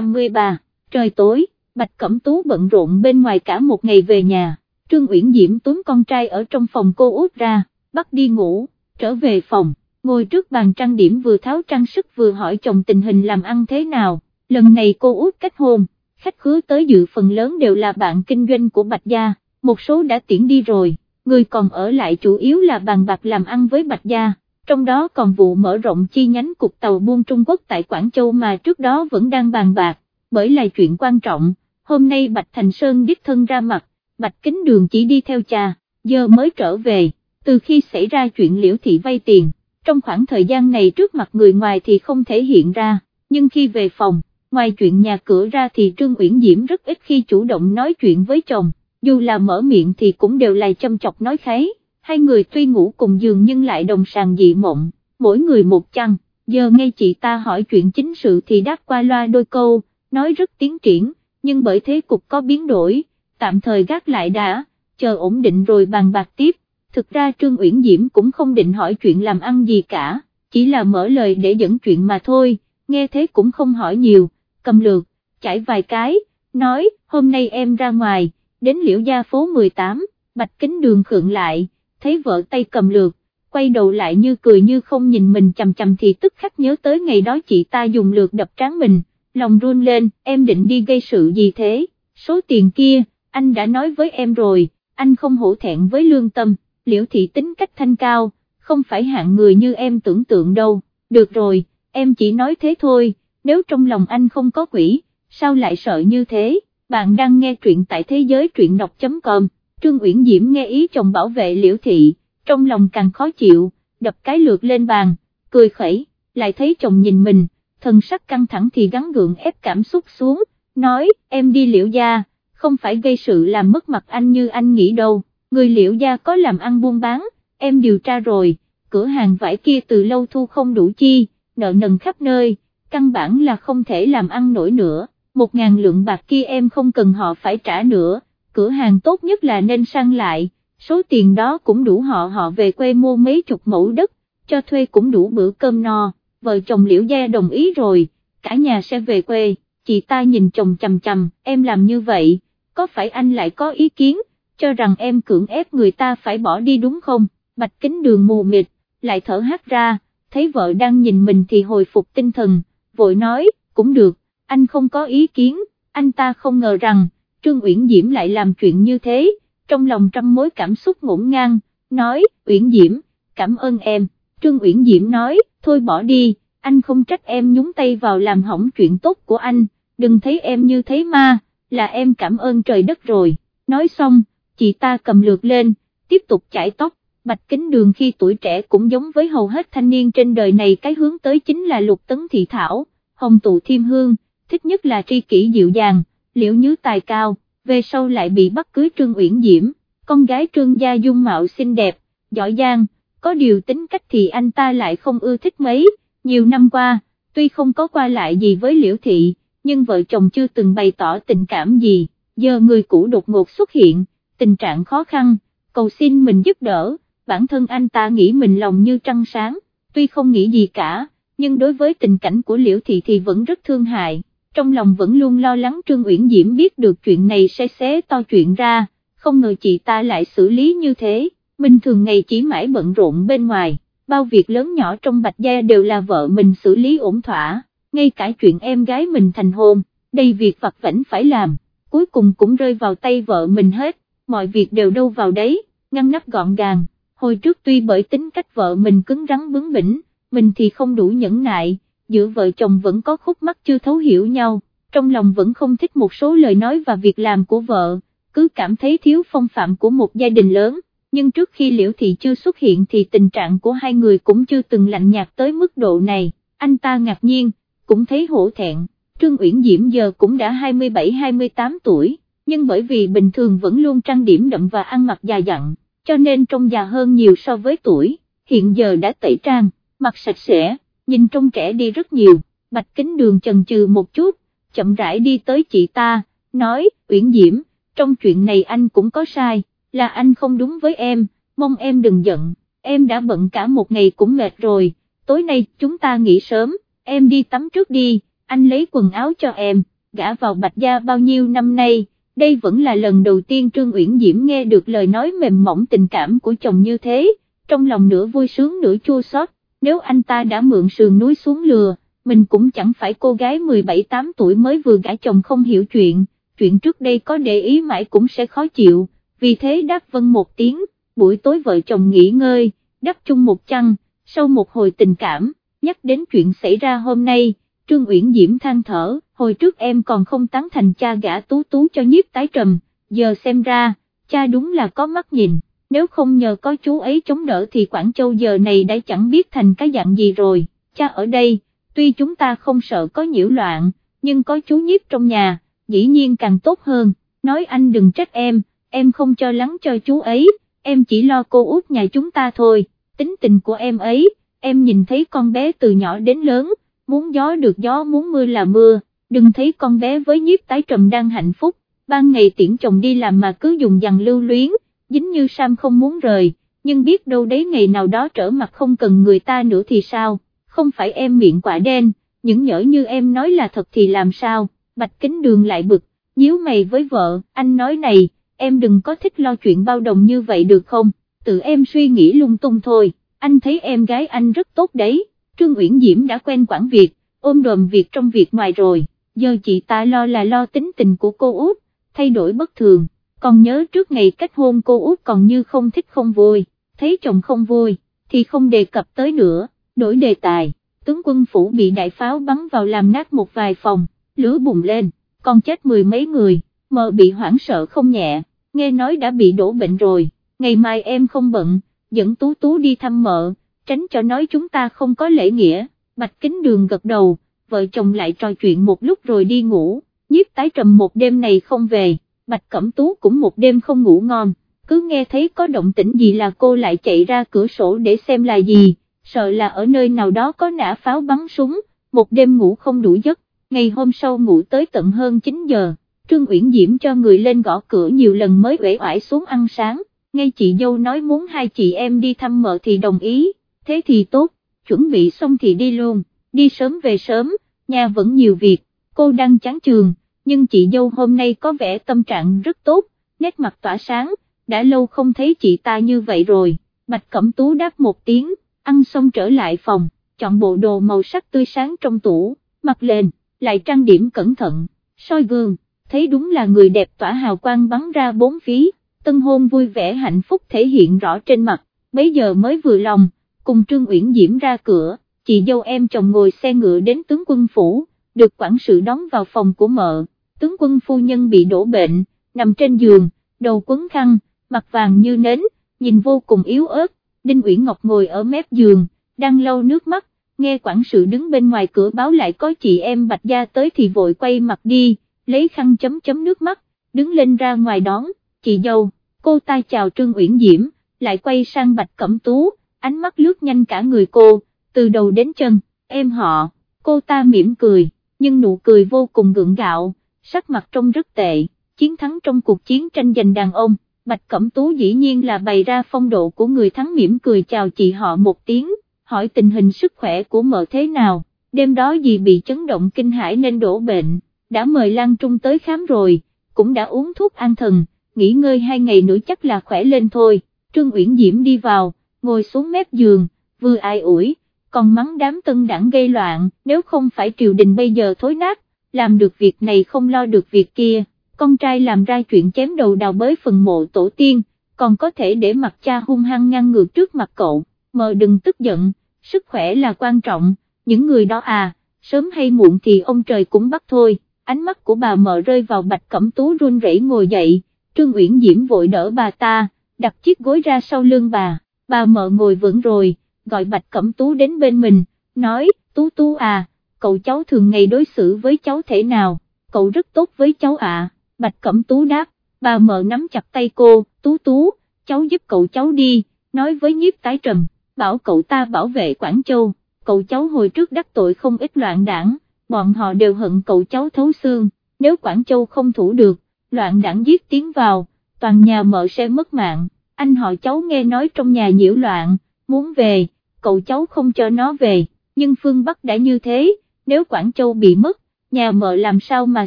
53, trời tối, Bạch Cẩm Tú bận rộn bên ngoài cả một ngày về nhà, Trương Uyển Diễm túm con trai ở trong phòng cô út ra, bắt đi ngủ, trở về phòng, ngồi trước bàn trang điểm vừa tháo trang sức vừa hỏi chồng tình hình làm ăn thế nào, lần này cô út kết hôn, khách khứa tới dự phần lớn đều là bạn kinh doanh của Bạch Gia, một số đã tiễn đi rồi, người còn ở lại chủ yếu là bàn bạc làm ăn với Bạch Gia trong đó còn vụ mở rộng chi nhánh cục tàu buôn Trung Quốc tại Quảng Châu mà trước đó vẫn đang bàn bạc, bởi là chuyện quan trọng, hôm nay Bạch Thành Sơn đích thân ra mặt, Bạch Kính Đường chỉ đi theo cha, giờ mới trở về, từ khi xảy ra chuyện liễu thị vay tiền, trong khoảng thời gian này trước mặt người ngoài thì không thể hiện ra, nhưng khi về phòng, ngoài chuyện nhà cửa ra thì Trương Uyển Diễm rất ít khi chủ động nói chuyện với chồng, dù là mở miệng thì cũng đều là châm chọc nói kháy hai người tuy ngủ cùng giường nhưng lại đồng sàng dị mộng, mỗi người một chăn, giờ nghe chị ta hỏi chuyện chính sự thì đáp qua loa đôi câu, nói rất tiến triển, nhưng bởi thế cục có biến đổi, tạm thời gác lại đã, chờ ổn định rồi bàn bạc tiếp, thực ra Trương Uyển Diễm cũng không định hỏi chuyện làm ăn gì cả, chỉ là mở lời để dẫn chuyện mà thôi, nghe thế cũng không hỏi nhiều, cầm lược chảy vài cái, nói, hôm nay em ra ngoài, đến liễu gia phố 18, bạch kính đường khượng lại thấy vợ tay cầm lược, quay đầu lại như cười như không nhìn mình chầm chầm thì tức khắc nhớ tới ngày đó chị ta dùng lược đập tráng mình, lòng run lên, em định đi gây sự gì thế, số tiền kia, anh đã nói với em rồi, anh không hổ thẹn với lương tâm, liễu thị tính cách thanh cao, không phải hạng người như em tưởng tượng đâu, được rồi, em chỉ nói thế thôi, nếu trong lòng anh không có quỷ, sao lại sợ như thế, bạn đang nghe truyện tại thế giới truyện đọc.com. Trương Uyển Diễm nghe ý chồng bảo vệ liễu thị, trong lòng càng khó chịu, đập cái lượt lên bàn, cười khẩy, lại thấy chồng nhìn mình, thần sắc căng thẳng thì gắn gượng ép cảm xúc xuống, nói, em đi liễu gia, không phải gây sự làm mất mặt anh như anh nghĩ đâu, người liễu gia có làm ăn buôn bán, em điều tra rồi, cửa hàng vải kia từ lâu thu không đủ chi, nợ nần khắp nơi, căn bản là không thể làm ăn nổi nữa, một ngàn lượng bạc kia em không cần họ phải trả nữa cửa hàng tốt nhất là nên sang lại, số tiền đó cũng đủ họ họ về quê mua mấy chục mẫu đất, cho thuê cũng đủ bữa cơm no, vợ chồng liễu gia đồng ý rồi, cả nhà sẽ về quê, chị ta nhìn chồng chầm chầm, em làm như vậy, có phải anh lại có ý kiến, cho rằng em cưỡng ép người ta phải bỏ đi đúng không, bạch kính đường mù mịt, lại thở hát ra, thấy vợ đang nhìn mình thì hồi phục tinh thần, vội nói, cũng được, anh không có ý kiến, anh ta không ngờ rằng, Trương Uyển Diễm lại làm chuyện như thế, trong lòng trăm mối cảm xúc ngổn ngang, nói, Uyển Diễm, cảm ơn em, Trương Uyển Diễm nói, thôi bỏ đi, anh không trách em nhúng tay vào làm hỏng chuyện tốt của anh, đừng thấy em như thế ma, là em cảm ơn trời đất rồi, nói xong, chị ta cầm lược lên, tiếp tục chải tóc, bạch kính đường khi tuổi trẻ cũng giống với hầu hết thanh niên trên đời này cái hướng tới chính là lục tấn thị thảo, hồng tụ thiêm hương, thích nhất là tri kỷ dịu dàng liễu nhứ tài cao, về sau lại bị bắt cưới Trương Uyển Diễm, con gái Trương Gia dung mạo xinh đẹp, giỏi giang, có điều tính cách thì anh ta lại không ưa thích mấy, nhiều năm qua, tuy không có qua lại gì với liễu thị, nhưng vợ chồng chưa từng bày tỏ tình cảm gì, giờ người cũ đột ngột xuất hiện, tình trạng khó khăn, cầu xin mình giúp đỡ, bản thân anh ta nghĩ mình lòng như trăng sáng, tuy không nghĩ gì cả, nhưng đối với tình cảnh của liễu thị thì vẫn rất thương hại trong lòng vẫn luôn lo lắng Trương Uyển Diễm biết được chuyện này sẽ xé to chuyện ra, không ngờ chị ta lại xử lý như thế, bình thường ngày chỉ mãi bận rộn bên ngoài, bao việc lớn nhỏ trong bạch gia đều là vợ mình xử lý ổn thỏa, ngay cả chuyện em gái mình thành hôn, đây việc vặt vảnh phải làm, cuối cùng cũng rơi vào tay vợ mình hết, mọi việc đều đâu vào đấy, ngăn nắp gọn gàng, hồi trước tuy bởi tính cách vợ mình cứng rắn bướng bỉnh, mình thì không đủ nhẫn nại giữa vợ chồng vẫn có khúc mắc chưa thấu hiểu nhau, trong lòng vẫn không thích một số lời nói và việc làm của vợ, cứ cảm thấy thiếu phong phạm của một gia đình lớn, nhưng trước khi Liễu Thị chưa xuất hiện thì tình trạng của hai người cũng chưa từng lạnh nhạt tới mức độ này, anh ta ngạc nhiên, cũng thấy hổ thẹn, Trương Uyển Diễm giờ cũng đã 27-28 tuổi, nhưng bởi vì bình thường vẫn luôn trang điểm đậm và ăn mặc già dặn, cho nên trông già hơn nhiều so với tuổi, hiện giờ đã tẩy trang, mặc sạch sẽ nhìn trông trẻ đi rất nhiều, bạch kính đường chần chừ một chút, chậm rãi đi tới chị ta, nói, Uyển Diễm, trong chuyện này anh cũng có sai, là anh không đúng với em, mong em đừng giận, em đã bận cả một ngày cũng mệt rồi, tối nay chúng ta nghỉ sớm, em đi tắm trước đi, anh lấy quần áo cho em, gã vào Bạch Gia bao nhiêu năm nay, đây vẫn là lần đầu tiên Trương Uyển Diễm nghe được lời nói mềm mỏng tình cảm của chồng như thế, trong lòng nửa vui sướng nửa chua xót nếu anh ta đã mượn sườn núi xuống lừa, mình cũng chẳng phải cô gái 17-8 tuổi mới vừa gả chồng không hiểu chuyện, chuyện trước đây có để ý mãi cũng sẽ khó chịu, vì thế đáp vân một tiếng, buổi tối vợ chồng nghỉ ngơi, đắp chung một chăn, sau một hồi tình cảm, nhắc đến chuyện xảy ra hôm nay, Trương Uyển Diễm than thở, hồi trước em còn không tán thành cha gã tú tú cho nhiếp tái trầm, giờ xem ra, cha đúng là có mắt nhìn, nếu không nhờ có chú ấy chống đỡ thì Quảng Châu giờ này đã chẳng biết thành cái dạng gì rồi, cha ở đây, tuy chúng ta không sợ có nhiễu loạn, nhưng có chú nhiếp trong nhà, dĩ nhiên càng tốt hơn, nói anh đừng trách em, em không cho lắng cho chú ấy, em chỉ lo cô út nhà chúng ta thôi, tính tình của em ấy, em nhìn thấy con bé từ nhỏ đến lớn, muốn gió được gió muốn mưa là mưa, đừng thấy con bé với nhiếp tái trầm đang hạnh phúc, ban ngày tiễn chồng đi làm mà cứ dùng dằn lưu luyến, dính như Sam không muốn rời, nhưng biết đâu đấy ngày nào đó trở mặt không cần người ta nữa thì sao, không phải em miệng quả đen, những nhỡ như em nói là thật thì làm sao, bạch kính đường lại bực, nhíu mày với vợ, anh nói này, em đừng có thích lo chuyện bao đồng như vậy được không, tự em suy nghĩ lung tung thôi, anh thấy em gái anh rất tốt đấy, Trương Uyển Diễm đã quen quản việc, ôm đồm việc trong việc ngoài rồi, giờ chị ta lo là lo tính tình của cô út, thay đổi bất thường, còn nhớ trước ngày kết hôn cô út còn như không thích không vui, thấy chồng không vui, thì không đề cập tới nữa, đổi đề tài, tướng quân phủ bị đại pháo bắn vào làm nát một vài phòng, lửa bùng lên, còn chết mười mấy người, mờ bị hoảng sợ không nhẹ, nghe nói đã bị đổ bệnh rồi, ngày mai em không bận, dẫn tú tú đi thăm mợ, tránh cho nói chúng ta không có lễ nghĩa, bạch kính đường gật đầu, vợ chồng lại trò chuyện một lúc rồi đi ngủ, nhiếp tái trầm một đêm này không về, bạch cẩm tú cũng một đêm không ngủ ngon, cứ nghe thấy có động tĩnh gì là cô lại chạy ra cửa sổ để xem là gì, sợ là ở nơi nào đó có nã pháo bắn súng, một đêm ngủ không đủ giấc, ngày hôm sau ngủ tới tận hơn 9 giờ, Trương Uyển Diễm cho người lên gõ cửa nhiều lần mới uể oải xuống ăn sáng, ngay chị dâu nói muốn hai chị em đi thăm mợ thì đồng ý, thế thì tốt, chuẩn bị xong thì đi luôn, đi sớm về sớm, nhà vẫn nhiều việc, cô đang chán trường, nhưng chị dâu hôm nay có vẻ tâm trạng rất tốt, nét mặt tỏa sáng, đã lâu không thấy chị ta như vậy rồi, Bạch Cẩm Tú đáp một tiếng, ăn xong trở lại phòng, chọn bộ đồ màu sắc tươi sáng trong tủ, mặc lên, lại trang điểm cẩn thận, soi gương, thấy đúng là người đẹp tỏa hào quang bắn ra bốn phía, tân hôn vui vẻ hạnh phúc thể hiện rõ trên mặt, bấy giờ mới vừa lòng, cùng Trương Uyển Diễm ra cửa, chị dâu em chồng ngồi xe ngựa đến tướng quân phủ, được quản sự đón vào phòng của mợ, tướng quân phu nhân bị đổ bệnh, nằm trên giường, đầu quấn khăn, mặt vàng như nến, nhìn vô cùng yếu ớt, Đinh Uyển Ngọc ngồi ở mép giường, đang lau nước mắt, nghe quản sự đứng bên ngoài cửa báo lại có chị em Bạch Gia tới thì vội quay mặt đi, lấy khăn chấm chấm nước mắt, đứng lên ra ngoài đón, chị dâu, cô ta chào Trương Uyển Diễm, lại quay sang Bạch Cẩm Tú, ánh mắt lướt nhanh cả người cô, từ đầu đến chân, em họ, cô ta mỉm cười, nhưng nụ cười vô cùng gượng gạo, sắc mặt trông rất tệ, chiến thắng trong cuộc chiến tranh giành đàn ông. Bạch Cẩm Tú dĩ nhiên là bày ra phong độ của người thắng mỉm cười chào chị họ một tiếng, hỏi tình hình sức khỏe của mợ thế nào, đêm đó gì bị chấn động kinh hãi nên đổ bệnh, đã mời Lan Trung tới khám rồi, cũng đã uống thuốc an thần, nghỉ ngơi hai ngày nữa chắc là khỏe lên thôi, Trương Uyển Diễm đi vào, ngồi xuống mép giường, vừa ai ủi, còn mắng đám tân đảng gây loạn, nếu không phải triều đình bây giờ thối nát, làm được việc này không lo được việc kia con trai làm ra chuyện chém đầu đào bới phần mộ tổ tiên, còn có thể để mặt cha hung hăng ngăn ngược trước mặt cậu, mờ đừng tức giận, sức khỏe là quan trọng, những người đó à, sớm hay muộn thì ông trời cũng bắt thôi, ánh mắt của bà mờ rơi vào bạch cẩm tú run rẩy ngồi dậy, Trương Uyển Diễm vội đỡ bà ta, đặt chiếc gối ra sau lưng bà, bà mờ ngồi vững rồi, gọi bạch cẩm tú đến bên mình, nói, tú tú à, cậu cháu thường ngày đối xử với cháu thế nào, cậu rất tốt với cháu ạ. Bạch Cẩm Tú đáp, bà mợ nắm chặt tay cô, Tú Tú, cháu giúp cậu cháu đi, nói với nhiếp tái trầm, bảo cậu ta bảo vệ Quảng Châu, cậu cháu hồi trước đắc tội không ít loạn đảng, bọn họ đều hận cậu cháu thấu xương, nếu Quảng Châu không thủ được, loạn đảng giết tiến vào, toàn nhà mợ sẽ mất mạng, anh họ cháu nghe nói trong nhà nhiễu loạn, muốn về, cậu cháu không cho nó về, nhưng phương Bắc đã như thế, nếu Quảng Châu bị mất, nhà mợ làm sao mà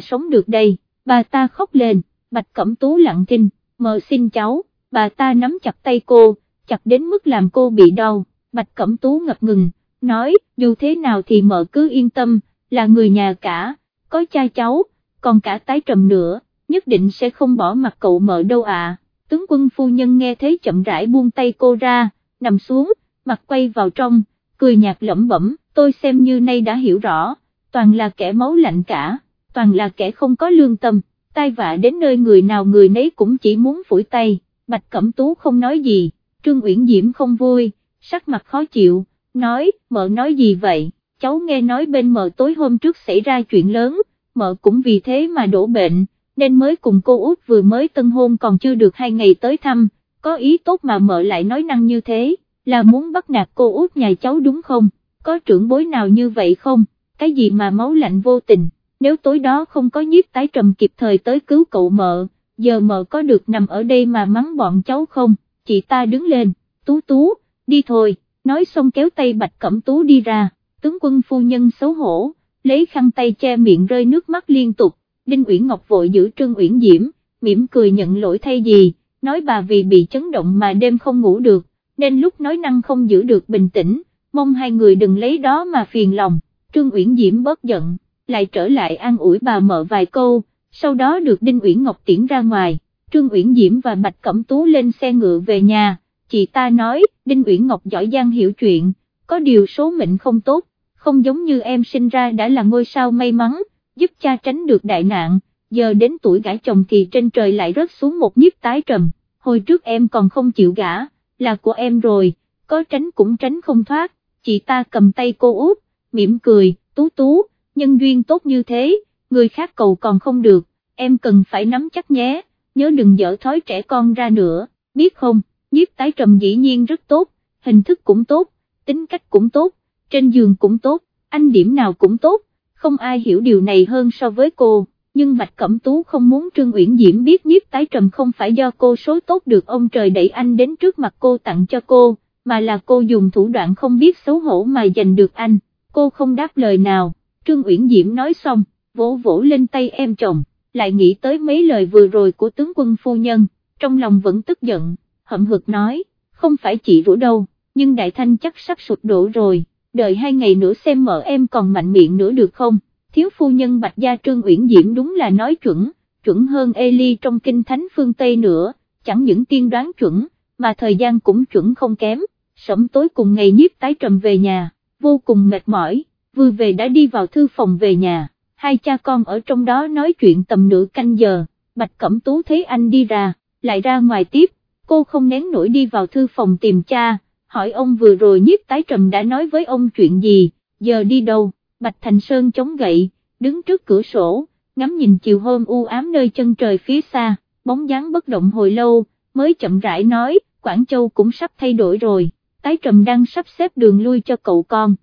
sống được đây, bà ta khóc lên, Bạch Cẩm Tú lặng thinh, mợ xin cháu, bà ta nắm chặt tay cô, chặt đến mức làm cô bị đau, Bạch Cẩm Tú ngập ngừng, nói, dù thế nào thì mợ cứ yên tâm, là người nhà cả, có cha cháu, còn cả tái trầm nữa, nhất định sẽ không bỏ mặt cậu mợ đâu ạ. Tướng quân phu nhân nghe thấy chậm rãi buông tay cô ra, nằm xuống, mặt quay vào trong, cười nhạt lẩm bẩm, tôi xem như nay đã hiểu rõ, toàn là kẻ máu lạnh cả, toàn là kẻ không có lương tâm, tai vạ đến nơi người nào người nấy cũng chỉ muốn phủi tay, Bạch Cẩm Tú không nói gì, Trương Uyển Diễm không vui, sắc mặt khó chịu, nói, mợ nói gì vậy, cháu nghe nói bên mợ tối hôm trước xảy ra chuyện lớn, mợ cũng vì thế mà đổ bệnh, nên mới cùng cô út vừa mới tân hôn còn chưa được hai ngày tới thăm, có ý tốt mà mợ lại nói năng như thế, là muốn bắt nạt cô út nhà cháu đúng không, có trưởng bối nào như vậy không, cái gì mà máu lạnh vô tình, nếu tối đó không có nhiếp tái trầm kịp thời tới cứu cậu mợ, giờ mợ có được nằm ở đây mà mắng bọn cháu không, chị ta đứng lên, tú tú, đi thôi, nói xong kéo tay bạch cẩm tú đi ra, tướng quân phu nhân xấu hổ, lấy khăn tay che miệng rơi nước mắt liên tục, Đinh Uyển Ngọc vội giữ Trương Uyển Diễm, mỉm cười nhận lỗi thay gì, nói bà vì bị chấn động mà đêm không ngủ được, nên lúc nói năng không giữ được bình tĩnh, mong hai người đừng lấy đó mà phiền lòng, Trương Uyển Diễm bớt giận, lại trở lại an ủi bà mợ vài câu, sau đó được Đinh Uyển Ngọc tiễn ra ngoài, Trương Uyển Diễm và Bạch Cẩm Tú lên xe ngựa về nhà, chị ta nói, Đinh Uyển Ngọc giỏi giang hiểu chuyện, có điều số mệnh không tốt, không giống như em sinh ra đã là ngôi sao may mắn, giúp cha tránh được đại nạn, giờ đến tuổi gả chồng thì trên trời lại rớt xuống một nhiếp tái trầm, hồi trước em còn không chịu gả, là của em rồi, có tránh cũng tránh không thoát, chị ta cầm tay cô út, mỉm cười, tú tú, nhân duyên tốt như thế, người khác cầu còn không được, em cần phải nắm chắc nhé, nhớ đừng dở thói trẻ con ra nữa, biết không, nhiếp tái trầm dĩ nhiên rất tốt, hình thức cũng tốt, tính cách cũng tốt, trên giường cũng tốt, anh điểm nào cũng tốt, không ai hiểu điều này hơn so với cô, nhưng Bạch Cẩm Tú không muốn Trương Uyển Diễm biết nhiếp tái trầm không phải do cô số tốt được ông trời đẩy anh đến trước mặt cô tặng cho cô, mà là cô dùng thủ đoạn không biết xấu hổ mà giành được anh, cô không đáp lời nào, Trương Uyển Diễm nói xong, vỗ vỗ lên tay em chồng, lại nghĩ tới mấy lời vừa rồi của tướng quân phu nhân, trong lòng vẫn tức giận, hậm hực nói, không phải chị rủ đâu, nhưng Đại Thanh chắc sắp sụp đổ rồi đợi hai ngày nữa xem mở em còn mạnh miệng nữa được không, thiếu phu nhân Bạch Gia Trương Uyển Diễm đúng là nói chuẩn, chuẩn hơn Eli trong kinh thánh phương Tây nữa, chẳng những tiên đoán chuẩn, mà thời gian cũng chuẩn không kém, sẩm tối cùng ngày nhiếp tái trầm về nhà, vô cùng mệt mỏi, vừa về đã đi vào thư phòng về nhà, hai cha con ở trong đó nói chuyện tầm nửa canh giờ, Bạch Cẩm Tú thấy anh đi ra, lại ra ngoài tiếp, cô không nén nổi đi vào thư phòng tìm cha, hỏi ông vừa rồi nhiếp tái trầm đã nói với ông chuyện gì, giờ đi đâu, Bạch Thành Sơn chống gậy, đứng trước cửa sổ, ngắm nhìn chiều hôm u ám nơi chân trời phía xa, bóng dáng bất động hồi lâu, mới chậm rãi nói, Quảng Châu cũng sắp thay đổi rồi, tái trầm đang sắp xếp đường lui cho cậu con,